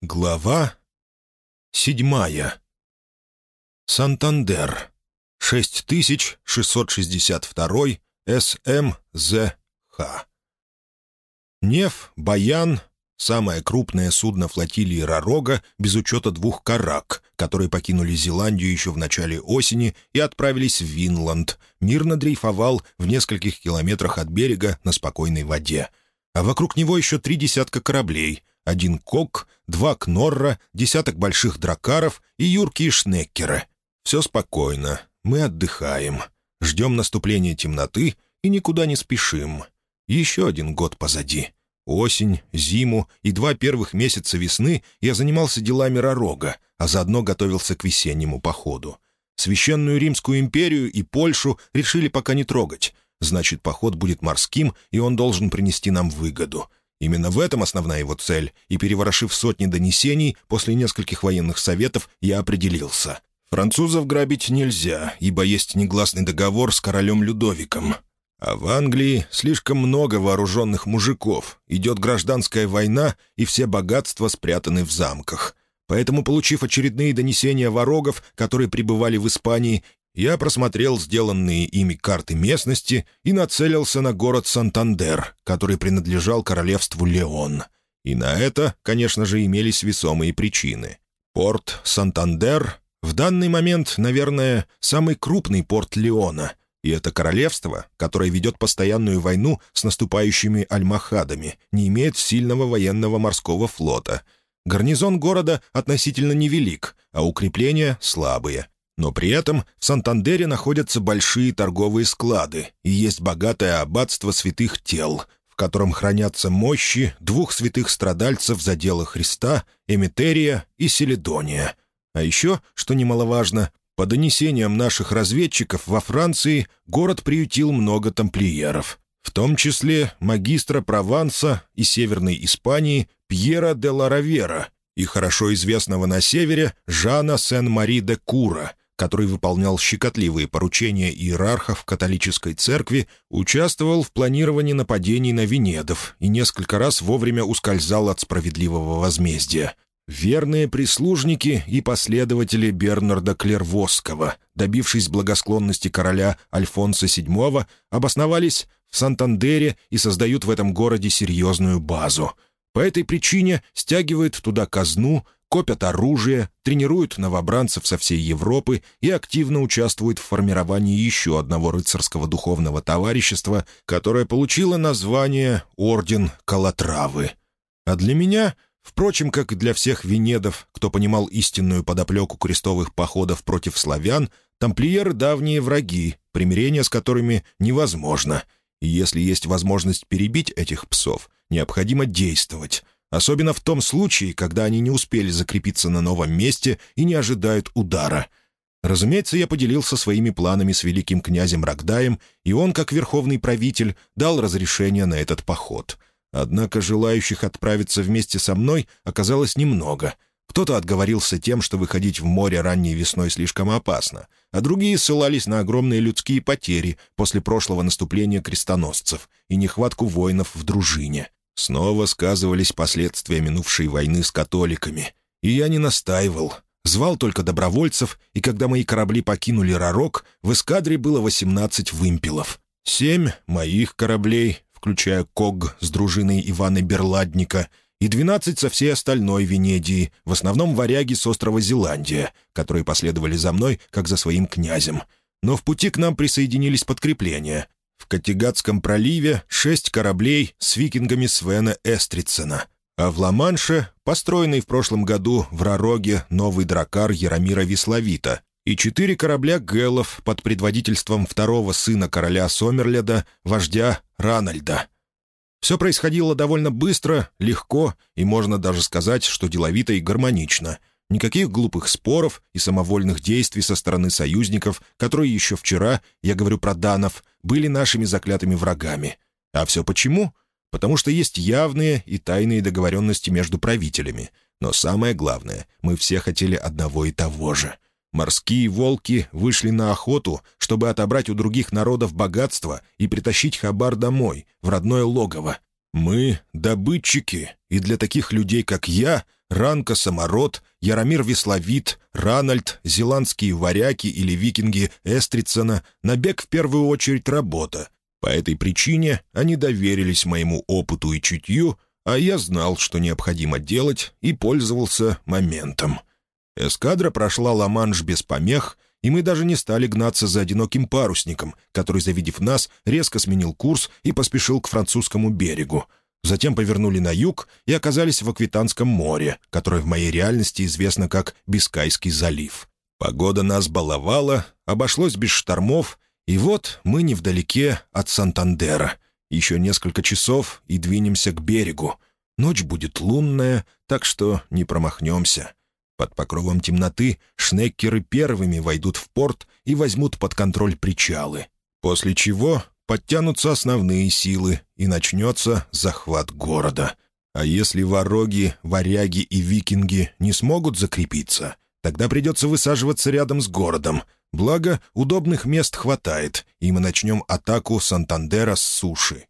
Глава седьмая. Сантандер. 6662 СМЗХ. Неф, Баян, самое крупное судно флотилии Ророга, без учета двух карак, которые покинули Зеландию еще в начале осени и отправились в Винланд, мирно дрейфовал в нескольких километрах от берега на спокойной воде. А вокруг него еще три десятка кораблей — один кок, два кнорра, десяток больших дракаров и юркие шнеккеры. Все спокойно, мы отдыхаем, ждем наступления темноты и никуда не спешим. Еще один год позади. Осень, зиму и два первых месяца весны я занимался делами Ророга, а заодно готовился к весеннему походу. Священную Римскую империю и Польшу решили пока не трогать. Значит, поход будет морским, и он должен принести нам выгоду. Именно в этом основная его цель, и, переворошив сотни донесений, после нескольких военных советов я определился. Французов грабить нельзя, ибо есть негласный договор с королем Людовиком. А в Англии слишком много вооруженных мужиков, идет гражданская война, и все богатства спрятаны в замках. Поэтому, получив очередные донесения ворогов, которые пребывали в Испании, я просмотрел сделанные ими карты местности и нацелился на город Сантандер, который принадлежал королевству Леон. И на это, конечно же, имелись весомые причины. Порт Сантандер в данный момент, наверное, самый крупный порт Леона, и это королевство, которое ведет постоянную войну с наступающими альмахадами, не имеет сильного военного морского флота. Гарнизон города относительно невелик, а укрепления слабые — но при этом в Сантандере находятся большие торговые склады и есть богатое аббатство святых тел, в котором хранятся мощи двух святых страдальцев за дело Христа, Эмитерия и Селедония. А еще, что немаловажно, по донесениям наших разведчиков во Франции город приютил много тамплиеров, в том числе магистра Прованса и Северной Испании Пьера де Ларавера и хорошо известного на севере Жана Сен-Мари де Кура, который выполнял щекотливые поручения иерархов католической церкви, участвовал в планировании нападений на Венедов и несколько раз вовремя ускользал от справедливого возмездия. Верные прислужники и последователи Бернарда Клервосского, добившись благосклонности короля Альфонса VII, обосновались в Сантандере и создают в этом городе серьезную базу. По этой причине стягивают туда казну – копят оружие, тренируют новобранцев со всей Европы и активно участвуют в формировании еще одного рыцарского духовного товарищества, которое получило название «Орден Калатравы». А для меня, впрочем, как и для всех венедов, кто понимал истинную подоплеку крестовых походов против славян, тамплиеры — давние враги, примирение с которыми невозможно. И если есть возможность перебить этих псов, необходимо действовать — Особенно в том случае, когда они не успели закрепиться на новом месте и не ожидают удара. Разумеется, я поделился своими планами с великим князем Рогдаем, и он, как верховный правитель, дал разрешение на этот поход. Однако желающих отправиться вместе со мной оказалось немного. Кто-то отговорился тем, что выходить в море ранней весной слишком опасно, а другие ссылались на огромные людские потери после прошлого наступления крестоносцев и нехватку воинов в дружине. Снова сказывались последствия минувшей войны с католиками. И я не настаивал. Звал только добровольцев, и когда мои корабли покинули Ророк, в эскадре было 18 вымпелов. Семь моих кораблей, включая Ког с дружиной Ивана Берладника, и 12 со всей остальной Венедии, в основном варяги с острова Зеландия, которые последовали за мной, как за своим князем. Но в пути к нам присоединились подкрепления. В Категатском проливе шесть кораблей с викингами Свена Эстрицена, а в Ла-Манше, построенный в прошлом году в Ророге новый дракар Яромира Весловита, и четыре корабля Гэллов под предводительством второго сына короля Сомерледа, вождя Ранальда. Все происходило довольно быстро, легко и, можно даже сказать, что деловито и гармонично — Никаких глупых споров и самовольных действий со стороны союзников, которые еще вчера, я говорю про данов, были нашими заклятыми врагами. А все почему? Потому что есть явные и тайные договоренности между правителями. Но самое главное, мы все хотели одного и того же. Морские волки вышли на охоту, чтобы отобрать у других народов богатство и притащить хабар домой, в родное логово. Мы — добытчики, и для таких людей, как я — Ранка Самород, Яромир Весловит, Ранальд, зеландские варяки или викинги Эстрицена, набег в первую очередь работа. По этой причине они доверились моему опыту и чутью, а я знал, что необходимо делать, и пользовался моментом. Эскадра прошла Ла-Манш без помех, и мы даже не стали гнаться за одиноким парусником, который, завидев нас, резко сменил курс и поспешил к французскому берегу. Затем повернули на юг и оказались в Аквитанском море, которое в моей реальности известно как Бискайский залив. Погода нас баловала, обошлось без штормов, и вот мы невдалеке от Сантандера. Еще несколько часов и двинемся к берегу. Ночь будет лунная, так что не промахнемся. Под покровом темноты шнеккеры первыми войдут в порт и возьмут под контроль причалы. После чего подтянутся основные силы, и начнется захват города. А если вороги, варяги и викинги не смогут закрепиться, тогда придется высаживаться рядом с городом. Благо, удобных мест хватает, и мы начнем атаку Сантандера с суши.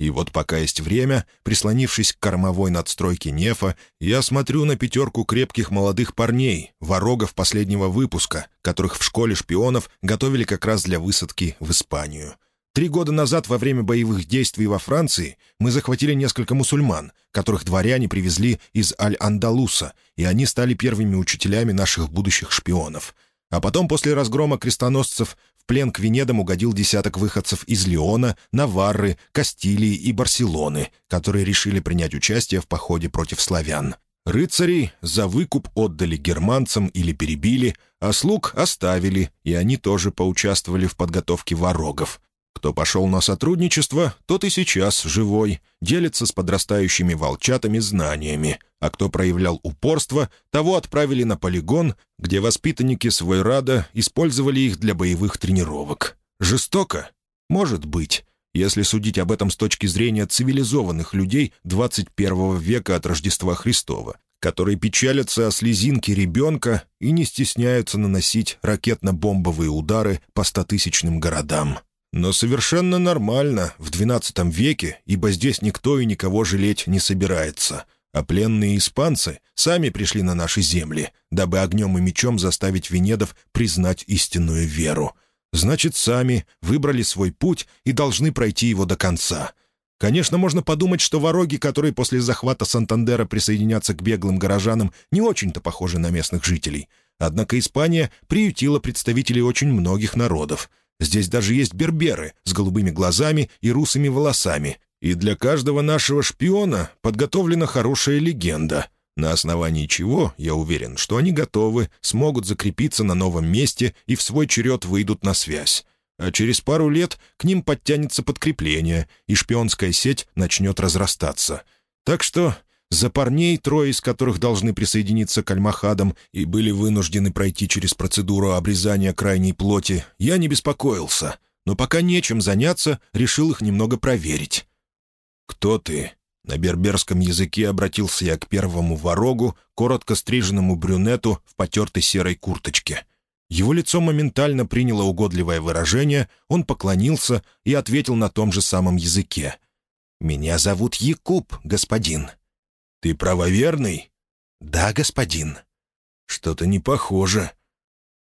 И вот пока есть время, прислонившись к кормовой надстройке Нефа, я смотрю на пятерку крепких молодых парней, ворогов последнего выпуска, которых в школе шпионов готовили как раз для высадки в Испанию. Три года назад, во время боевых действий во Франции, мы захватили несколько мусульман, которых дворяне привезли из Аль-Андалуса, и они стали первыми учителями наших будущих шпионов. А потом, после разгрома крестоносцев, в плен к Венедам угодил десяток выходцев из Леона, Наварры, Кастилии и Барселоны, которые решили принять участие в походе против славян. Рыцарей за выкуп отдали германцам или перебили, а слуг оставили, и они тоже поучаствовали в подготовке ворогов. Кто пошел на сотрудничество, тот и сейчас живой, делится с подрастающими волчатами знаниями, а кто проявлял упорство, того отправили на полигон, где воспитанники Свойрада использовали их для боевых тренировок. Жестоко? Может быть, если судить об этом с точки зрения цивилизованных людей 21 века от Рождества Христова, которые печалятся о слезинке ребенка и не стесняются наносить ракетно-бомбовые удары по стотысячным городам. Но совершенно нормально в XII веке, ибо здесь никто и никого жалеть не собирается. А пленные испанцы сами пришли на наши земли, дабы огнем и мечом заставить Венедов признать истинную веру. Значит, сами выбрали свой путь и должны пройти его до конца. Конечно, можно подумать, что вороги, которые после захвата Сантандера присоединятся к беглым горожанам, не очень-то похожи на местных жителей. Однако Испания приютила представителей очень многих народов — Здесь даже есть берберы с голубыми глазами и русыми волосами. И для каждого нашего шпиона подготовлена хорошая легенда, на основании чего, я уверен, что они готовы, смогут закрепиться на новом месте и в свой черед выйдут на связь. А через пару лет к ним подтянется подкрепление, и шпионская сеть начнет разрастаться. Так что за парней, трое из которых должны присоединиться к альмахадам и были вынуждены пройти через процедуру обрезания крайней плоти, я не беспокоился, но пока нечем заняться, решил их немного проверить. «Кто ты?» На берберском языке обратился я к первому ворогу, коротко стриженному брюнету в потертой серой курточке. Его лицо моментально приняло угодливое выражение, он поклонился и ответил на том же самом языке. «Меня зовут Якуб, господин». «Ты правоверный?» «Да, господин». «Что-то не похоже».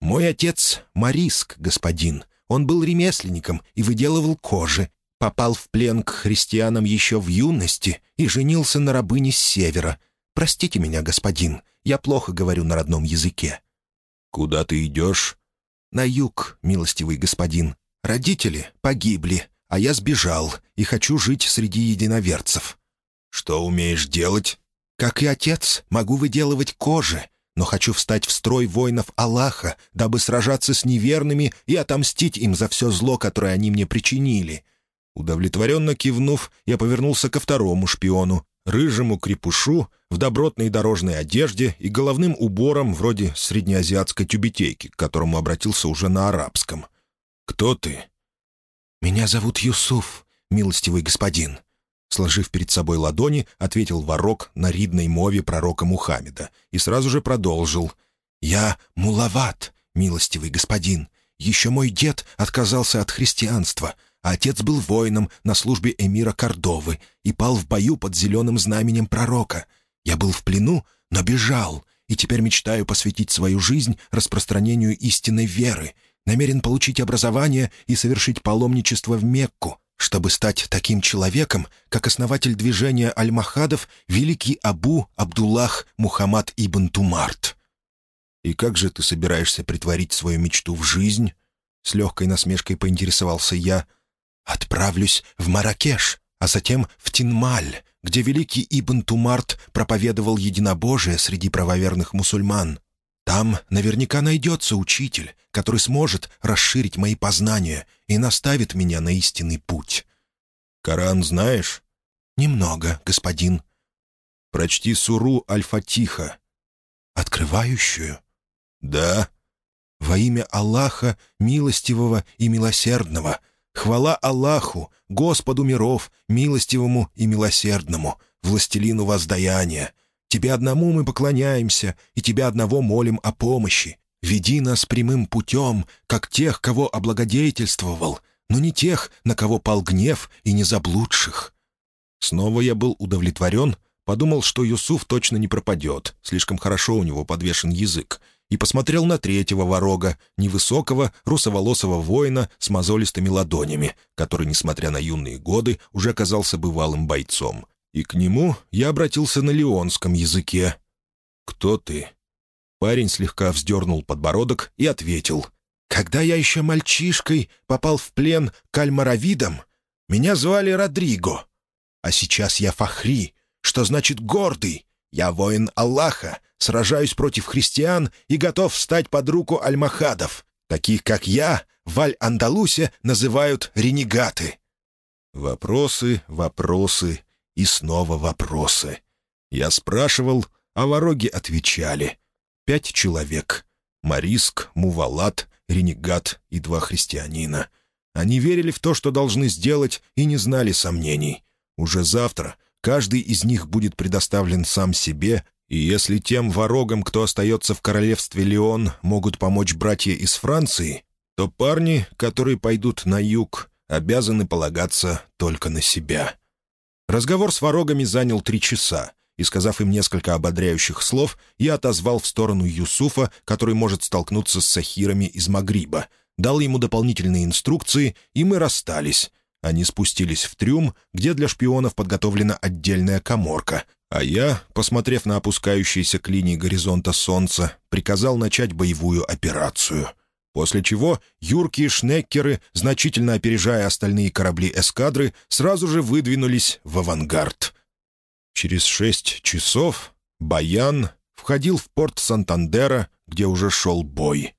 «Мой отец — Мариск, господин. Он был ремесленником и выделывал кожи. Попал в плен к христианам еще в юности и женился на рабыне с севера. Простите меня, господин, я плохо говорю на родном языке». «Куда ты идешь?» «На юг, милостивый господин. Родители погибли, а я сбежал и хочу жить среди единоверцев». «Что умеешь делать?» «Как и отец, могу выделывать кожи, но хочу встать в строй воинов Аллаха, дабы сражаться с неверными и отомстить им за все зло, которое они мне причинили». Удовлетворенно кивнув, я повернулся ко второму шпиону, рыжему крепушу в добротной дорожной одежде и головным убором вроде среднеазиатской тюбетейки, к которому обратился уже на арабском. «Кто ты?» «Меня зовут Юсуф, милостивый господин. Сложив перед собой ладони, ответил ворок на ридной мове пророка Мухаммеда и сразу же продолжил. «Я мулават, милостивый господин. Еще мой дед отказался от христианства, а отец был воином на службе эмира Кордовы и пал в бою под зеленым знаменем пророка. Я был в плену, но бежал, и теперь мечтаю посвятить свою жизнь распространению истинной веры, намерен получить образование и совершить паломничество в Мекку, чтобы стать таким человеком, как основатель движения Аль-Махадов, великий Абу Абдуллах Мухаммад ибн Тумарт. «И как же ты собираешься притворить свою мечту в жизнь?» С легкой насмешкой поинтересовался я. «Отправлюсь в Маракеш, а затем в Тинмаль, где великий Ибн Тумарт проповедовал единобожие среди правоверных мусульман. Там наверняка найдется учитель, который сможет расширить мои познания и наставит меня на истинный путь. Коран знаешь? Немного, господин. Прочти суру Аль-Фатиха. Открывающую? Да. Во имя Аллаха, милостивого и милосердного. Хвала Аллаху, Господу миров, милостивому и милосердному, властелину воздаяния. Тебе одному мы поклоняемся, и Тебя одного молим о помощи. Веди нас прямым путем, как тех, кого облагодетельствовал, но не тех, на кого пал гнев и не заблудших». Снова я был удовлетворен, подумал, что Юсуф точно не пропадет, слишком хорошо у него подвешен язык, и посмотрел на третьего ворога, невысокого, русоволосого воина с мозолистыми ладонями, который, несмотря на юные годы, уже казался бывалым бойцом, и к нему я обратился на леонском языке. «Кто ты?» Парень слегка вздернул подбородок и ответил. «Когда я еще мальчишкой попал в плен к альмаравидам, меня звали Родриго. А сейчас я Фахри, что значит «гордый». Я воин Аллаха, сражаюсь против христиан и готов встать под руку альмахадов. Таких, как я, в Аль-Андалусе называют ренегаты». Вопросы, вопросы и снова вопросы. Я спрашивал, а вороги отвечали. Пять человек. Мариск, Мувалат, Ренегат и два христианина. Они верили в то, что должны сделать, и не знали сомнений. Уже завтра каждый из них будет предоставлен сам себе, и если тем ворогам, кто остается в королевстве Леон, могут помочь братья из Франции, то парни, которые пойдут на юг, обязаны полагаться только на себя. Разговор с ворогами занял три часа, и, сказав им несколько ободряющих слов, я отозвал в сторону Юсуфа, который может столкнуться с сахирами из Магриба, дал ему дополнительные инструкции, и мы расстались. Они спустились в трюм, где для шпионов подготовлена отдельная коморка, а я, посмотрев на опускающиеся к линии горизонта солнца, приказал начать боевую операцию — После чего юркие шнеккеры, значительно опережая остальные корабли эскадры, сразу же выдвинулись в авангард. Через шесть часов Баян входил в порт Сантандера, где уже шел бой.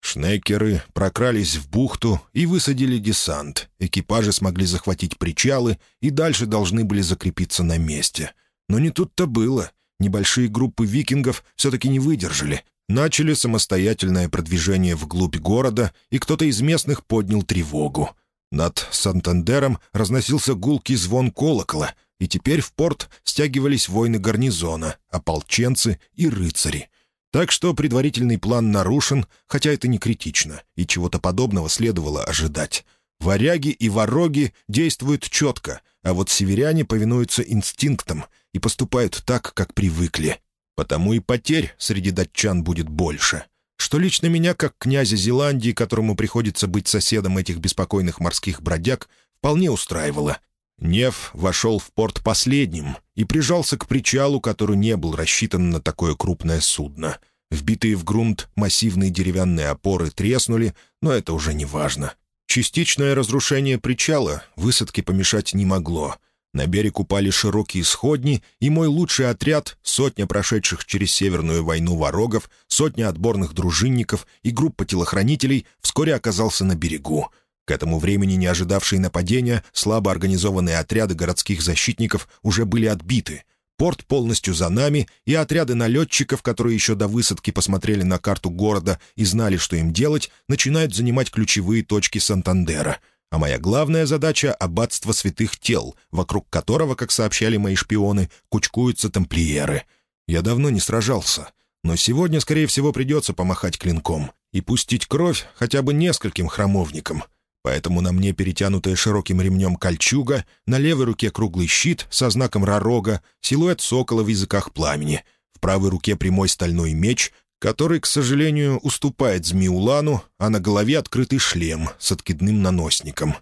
Шнекеры прокрались в бухту и высадили десант. Экипажи смогли захватить причалы и дальше должны были закрепиться на месте. Но не тут-то было. Небольшие группы викингов все-таки не выдержали начали самостоятельное продвижение вглубь города, и кто-то из местных поднял тревогу. Над Сантандером разносился гулкий звон колокола, и теперь в порт стягивались воины гарнизона, ополченцы и рыцари. Так что предварительный план нарушен, хотя это не критично, и чего-то подобного следовало ожидать. Варяги и вороги действуют четко, а вот северяне повинуются инстинктам и поступают так, как привыкли. Потому и потерь среди датчан будет больше. Что лично меня, как князя Зеландии, которому приходится быть соседом этих беспокойных морских бродяг, вполне устраивало. Нев вошел в порт последним и прижался к причалу, который не был рассчитан на такое крупное судно. Вбитые в грунт массивные деревянные опоры треснули, но это уже не важно. Частичное разрушение причала высадке помешать не могло — на берег упали широкие сходни, и мой лучший отряд, сотня прошедших через Северную войну ворогов, сотня отборных дружинников и группа телохранителей вскоре оказался на берегу. К этому времени не ожидавшие нападения слабо организованные отряды городских защитников уже были отбиты. Порт полностью за нами, и отряды налетчиков, которые еще до высадки посмотрели на карту города и знали, что им делать, начинают занимать ключевые точки Сантандера — а моя главная задача — аббатство святых тел, вокруг которого, как сообщали мои шпионы, кучкуются тамплиеры. Я давно не сражался, но сегодня, скорее всего, придется помахать клинком и пустить кровь хотя бы нескольким храмовникам. поэтому на мне перетянутая широким ремнем кольчуга, на левой руке круглый щит со знаком ророга, силуэт сокола в языках пламени, в правой руке прямой стальной меч, который, к сожалению, уступает Змеулану, а на голове открытый шлем с откидным наносником.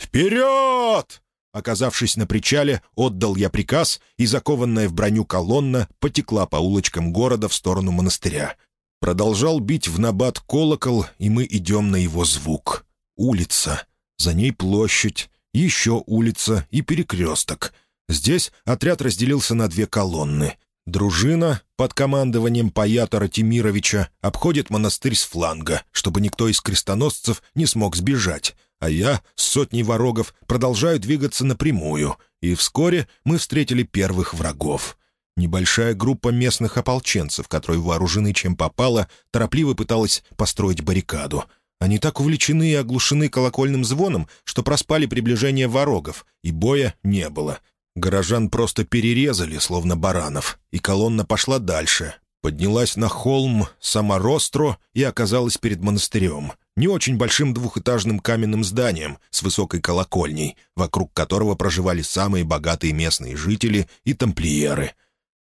«Вперед!» Оказавшись на причале, отдал я приказ, и закованная в броню колонна потекла по улочкам города в сторону монастыря. Продолжал бить в набат колокол, и мы идем на его звук. Улица. За ней площадь, еще улица и перекресток. Здесь отряд разделился на две колонны. Дружина под командованием Паята Ратимировича обходит монастырь с фланга, чтобы никто из крестоносцев не смог сбежать, а я с сотней ворогов продолжаю двигаться напрямую, и вскоре мы встретили первых врагов. Небольшая группа местных ополченцев, которые вооружены чем попало, торопливо пыталась построить баррикаду. Они так увлечены и оглушены колокольным звоном, что проспали приближение ворогов, и боя не было. Горожан просто перерезали, словно баранов, и колонна пошла дальше, поднялась на холм Саморостро и оказалась перед монастырем, не очень большим двухэтажным каменным зданием с высокой колокольней, вокруг которого проживали самые богатые местные жители и тамплиеры.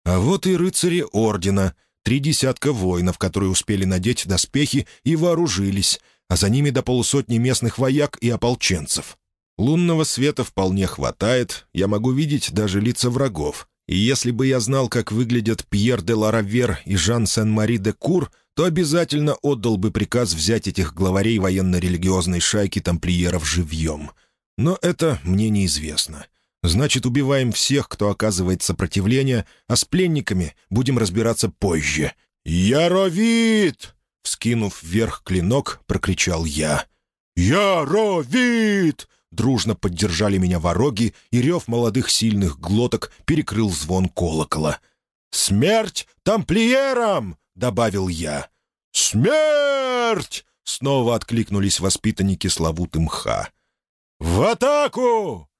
А вот и рыцари ордена, три десятка воинов, которые успели надеть доспехи и вооружились, а за ними до полусотни местных вояк и ополченцев. Лунного света вполне хватает, я могу видеть даже лица врагов, и если бы я знал, как выглядят Пьер де Ларавер и Жан Сен-Мари де Кур, то обязательно отдал бы приказ взять этих главарей военно-религиозной шайки тамплиеров живьем. Но это мне неизвестно. Значит, убиваем всех, кто оказывает сопротивление, а с пленниками будем разбираться позже. «Яровит!» — вскинув вверх клинок, прокричал я. «Яровит!» Дружно поддержали меня вороги, и рев молодых сильных глоток перекрыл звон колокола. «Смерть тамплиерам!» — добавил я. «Смерть!» — снова откликнулись воспитанники Славуты Мха. «В атаку!»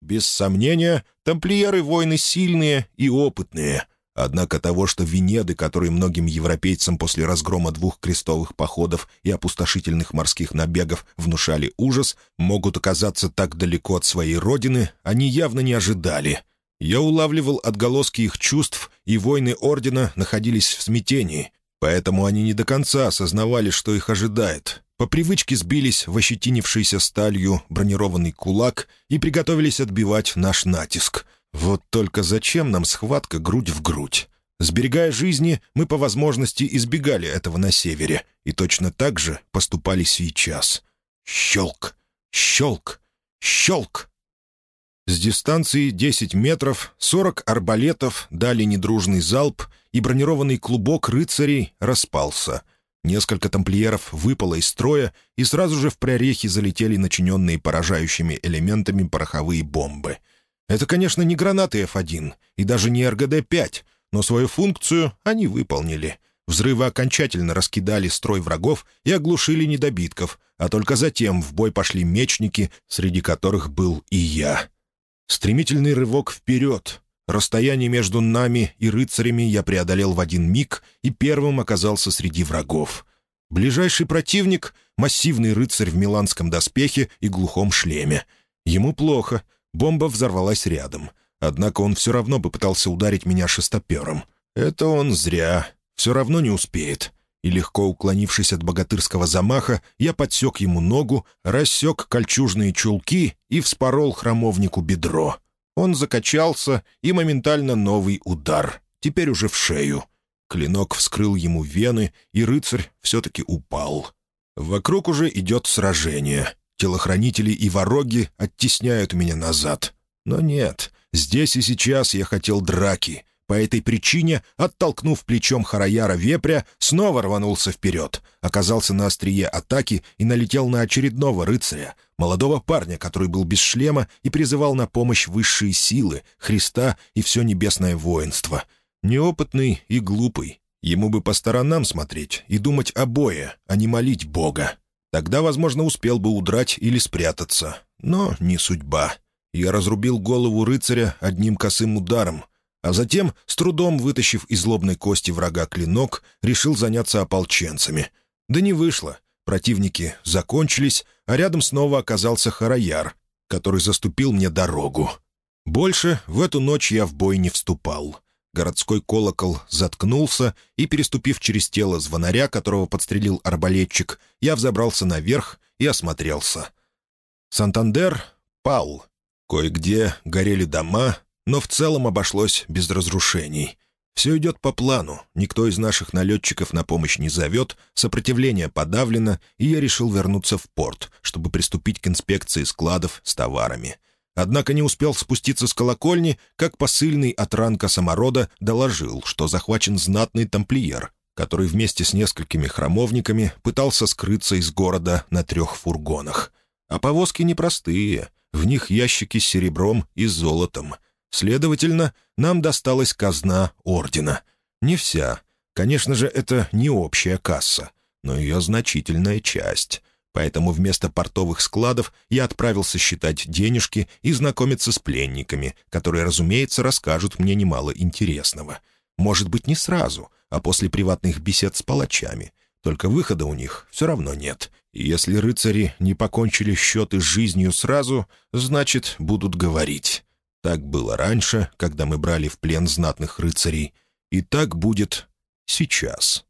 Без сомнения, тамплиеры — воины сильные и опытные — Однако того, что Венеды, которые многим европейцам после разгрома двух крестовых походов и опустошительных морских набегов внушали ужас, могут оказаться так далеко от своей родины, они явно не ожидали. Я улавливал отголоски их чувств, и войны Ордена находились в смятении, поэтому они не до конца осознавали, что их ожидает. По привычке сбились в ощетинившийся сталью бронированный кулак и приготовились отбивать наш натиск — вот только зачем нам схватка грудь в грудь? Сберегая жизни, мы по возможности избегали этого на севере, и точно так же поступали сейчас. Щелк! Щелк! Щелк! С дистанции 10 метров 40 арбалетов дали недружный залп, и бронированный клубок рыцарей распался. Несколько тамплиеров выпало из строя, и сразу же в прорехи залетели начиненные поражающими элементами пороховые бомбы — это, конечно, не гранаты F1 и даже не РГД-5, но свою функцию они выполнили. Взрывы окончательно раскидали строй врагов и оглушили недобитков, а только затем в бой пошли мечники, среди которых был и я. Стремительный рывок вперед. Расстояние между нами и рыцарями я преодолел в один миг и первым оказался среди врагов. Ближайший противник — массивный рыцарь в миланском доспехе и глухом шлеме. Ему плохо — Бомба взорвалась рядом. Однако он все равно попытался ударить меня шестопером. Это он зря. Все равно не успеет. И легко уклонившись от богатырского замаха, я подсек ему ногу, рассек кольчужные чулки и вспорол храмовнику бедро. Он закачался, и моментально новый удар. Теперь уже в шею. Клинок вскрыл ему вены, и рыцарь все-таки упал. Вокруг уже идет сражение. Телохранители и вороги оттесняют меня назад. Но нет, здесь и сейчас я хотел драки. По этой причине, оттолкнув плечом Хараяра вепря, снова рванулся вперед, оказался на острие атаки и налетел на очередного рыцаря, молодого парня, который был без шлема и призывал на помощь высшие силы, Христа и все небесное воинство. Неопытный и глупый. Ему бы по сторонам смотреть и думать о бое, а не молить Бога. Тогда, возможно, успел бы удрать или спрятаться. Но не судьба. Я разрубил голову рыцаря одним косым ударом, а затем, с трудом вытащив из лобной кости врага клинок, решил заняться ополченцами. Да не вышло. Противники закончились, а рядом снова оказался Хараяр, который заступил мне дорогу. Больше в эту ночь я в бой не вступал. Городской колокол заткнулся, и, переступив через тело звонаря, которого подстрелил арбалетчик, я взобрался наверх и осмотрелся. Сантандер пал. Кое-где горели дома, но в целом обошлось без разрушений. Все идет по плану, никто из наших налетчиков на помощь не зовет, сопротивление подавлено, и я решил вернуться в порт, чтобы приступить к инспекции складов с товарами. Однако не успел спуститься с колокольни, как посыльный от ранка саморода доложил, что захвачен знатный тамплиер, который вместе с несколькими храмовниками пытался скрыться из города на трех фургонах. А повозки непростые, в них ящики с серебром и золотом. Следовательно, нам досталась казна ордена. Не вся. Конечно же, это не общая касса, но ее значительная часть. Поэтому вместо портовых складов я отправился считать денежки и знакомиться с пленниками, которые, разумеется, расскажут мне немало интересного. Может быть, не сразу, а после приватных бесед с палачами. Только выхода у них все равно нет. И если рыцари не покончили счеты с жизнью сразу, значит, будут говорить. Так было раньше, когда мы брали в плен знатных рыцарей, и так будет сейчас.